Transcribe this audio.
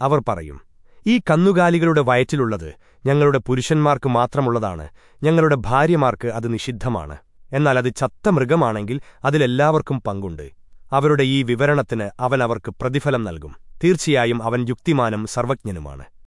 അവർ പറയും ഈ കന്നുകാലികളുടെ വയറ്റിലുള്ളത് ഞങ്ങളുടെ പുരുഷന്മാർക്ക് മാത്രമുള്ളതാണ് ഞങ്ങളുടെ ഭാര്യമാർക്ക് അത് നിഷിദ്ധമാണ്. എന്നാൽ അത് ചത്ത മൃഗമാണെങ്കിൽ അതിലെല്ലാവർക്കും പങ്കുണ്ട്. അവരുടെ ഈ വിവരണത്തിന് അവൻ അവർക്ക് പ്രതിഫലം നൽകും. തീർച്ചയായും അവൻ യുക്തിമാനും സർവജ്ഞനുമാണ്.